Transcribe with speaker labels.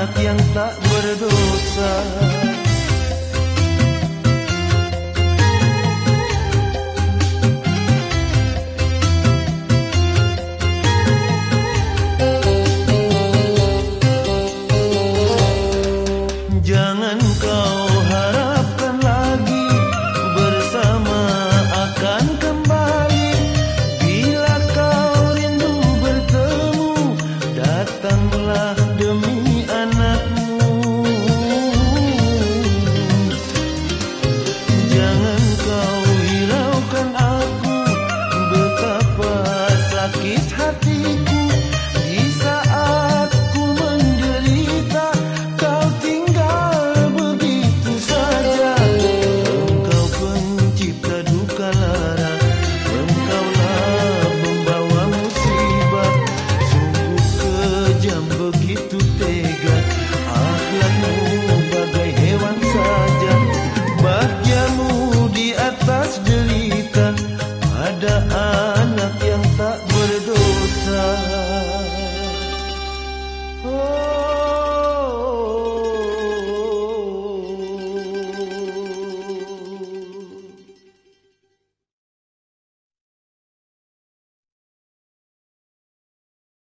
Speaker 1: anak yang tak berdosa.